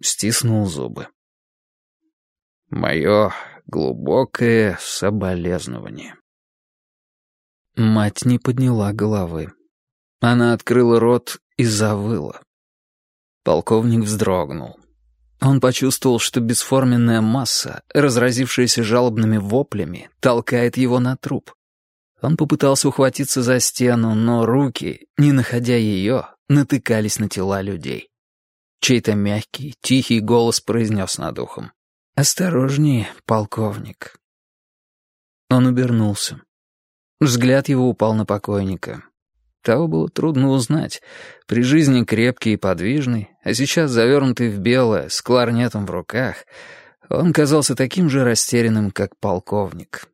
стиснул зубы. Мое глубокое соболезнование. Мать не подняла головы. Она открыла рот и завыла. Полковник вздрогнул. Он почувствовал, что бесформенная масса, разразившаяся жалобными воплями, толкает его на труп. Он попытался ухватиться за стену, но руки, не находя ее, натыкались на тела людей. Чей-то мягкий, тихий голос произнес над ухом. «Осторожнее, полковник». Он обернулся. Взгляд его упал на покойника. Того было трудно узнать. При жизни крепкий и подвижный, а сейчас завернутый в белое, с кларнетом в руках, он казался таким же растерянным, как полковник.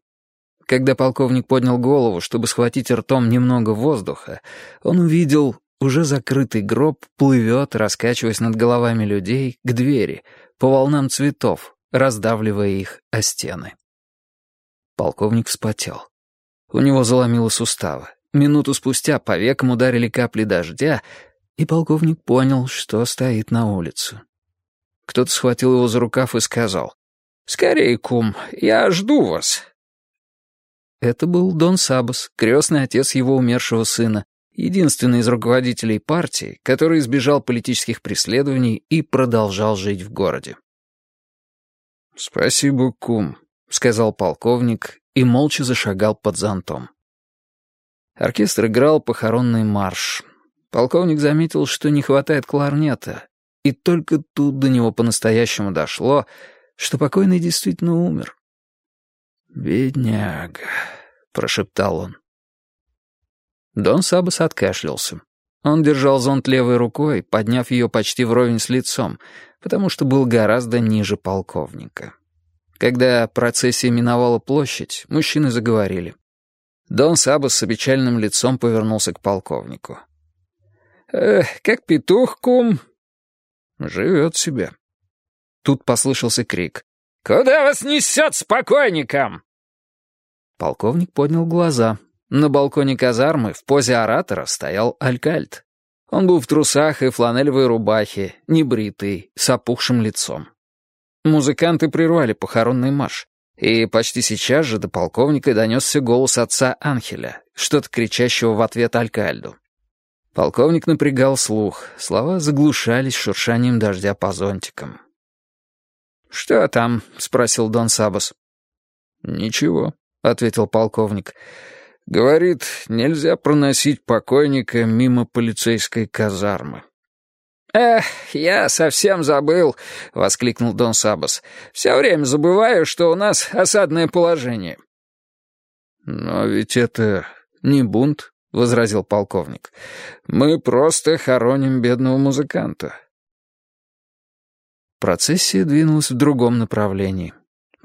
Когда полковник поднял голову, чтобы схватить ртом немного воздуха, он увидел, уже закрытый гроб плывет, раскачиваясь над головами людей, к двери, по волнам цветов, раздавливая их о стены. Полковник вспотел. У него заломило суставы. Минуту спустя по векам ударили капли дождя, и полковник понял, что стоит на улице. Кто-то схватил его за рукав и сказал, «Скорей, кум, я жду вас». Это был Дон Сабас, крестный отец его умершего сына, единственный из руководителей партии, который избежал политических преследований и продолжал жить в городе. «Спасибо, кум», — сказал полковник и молча зашагал под зонтом. Оркестр играл похоронный марш. Полковник заметил, что не хватает кларнета, и только тут до него по-настоящему дошло, что покойный действительно умер. «Бедняга», — прошептал он. Дон Сабас откашлялся. Он держал зонт левой рукой, подняв ее почти вровень с лицом, потому что был гораздо ниже полковника. Когда процессия миновала площадь, мужчины заговорили. Дон Сабас с опечальным лицом повернулся к полковнику. «Эх, как петух, кум?» «Живет себе». Тут послышался крик. «Куда вас несет покойником?» Полковник поднял глаза. На балконе казармы в позе оратора стоял Алькальт. Он был в трусах и фланелевой рубахе, небритый, с опухшим лицом. Музыканты прервали похоронный марш. И почти сейчас же до полковника донесся голос отца Анхеля, что-то кричащего в ответ Алькальду. Полковник напрягал слух, слова заглушались шуршанием дождя по зонтикам. «Что там?» — спросил Дон Сабас. «Ничего», — ответил полковник. «Говорит, нельзя проносить покойника мимо полицейской казармы». «Эх, я совсем забыл», — воскликнул Дон Сабас. «Все время забываю, что у нас осадное положение». «Но ведь это не бунт», — возразил полковник. «Мы просто хороним бедного музыканта». Процессия двинулась в другом направлении.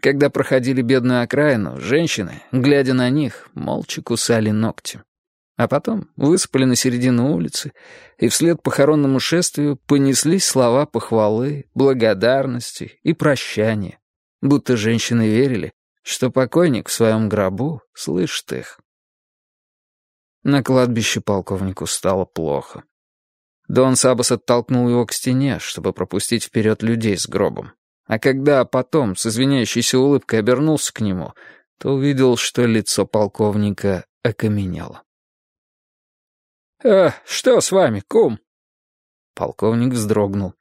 Когда проходили бедную окраину, женщины, глядя на них, молча кусали ногти а потом высыпали на середину улицы, и вслед похоронному шествию понеслись слова похвалы, благодарности и прощания, будто женщины верили, что покойник в своем гробу слышит их. На кладбище полковнику стало плохо. Дон Сабас оттолкнул его к стене, чтобы пропустить вперед людей с гробом. А когда потом с извиняющейся улыбкой обернулся к нему, то увидел, что лицо полковника окаменело. «Э, что с вами, кум?» Полковник вздрогнул.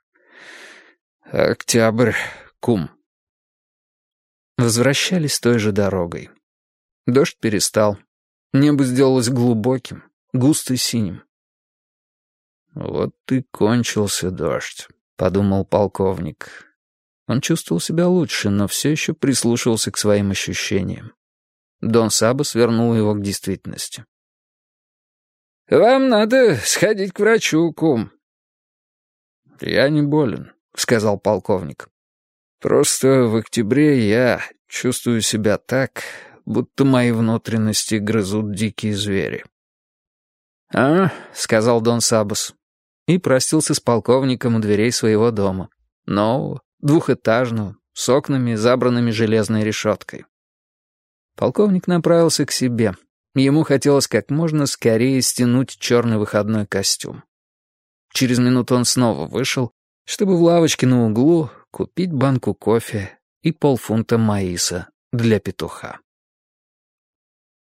«Октябрь, кум». Возвращались той же дорогой. Дождь перестал. Небо сделалось глубоким, густо синим. «Вот и кончился дождь», — подумал полковник. Он чувствовал себя лучше, но все еще прислушивался к своим ощущениям. Дон Сабас вернул его к действительности. «Вам надо сходить к врачу, кум». «Я не болен», — сказал полковник. «Просто в октябре я чувствую себя так, будто мои внутренности грызут дикие звери». «А», — сказал Дон Сабас, и простился с полковником у дверей своего дома, нового, двухэтажного, с окнами, забранными железной решеткой. Полковник направился к себе — Ему хотелось как можно скорее стянуть черный выходной костюм. Через минуту он снова вышел, чтобы в лавочке на углу купить банку кофе и полфунта маиса для петуха.